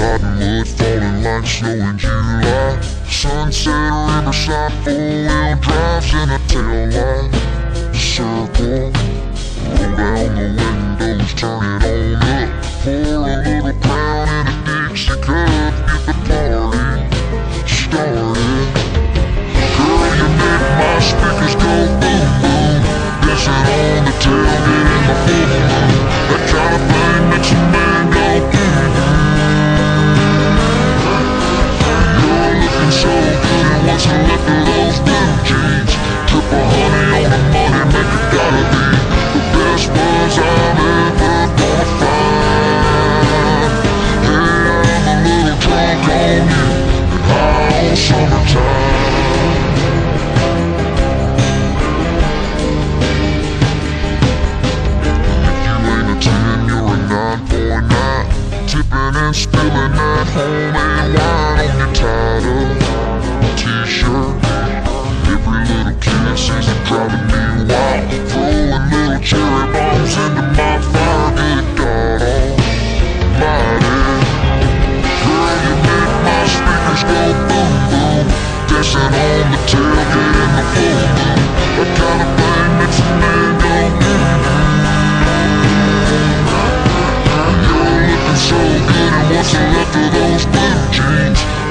Cottonwood falling like snow in July. Sunset Riverside four-wheel drives in a taillight Circle, roll down the windows, turn it on. And spilling that homemade wine on your up t-shirt Every little kiss is driving me wild. Throwing little cherry bombs into my fire Good God almighty Girl, you make my speakers go boom boom. Dancing on the tailgate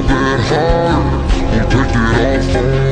gonna. You take it all for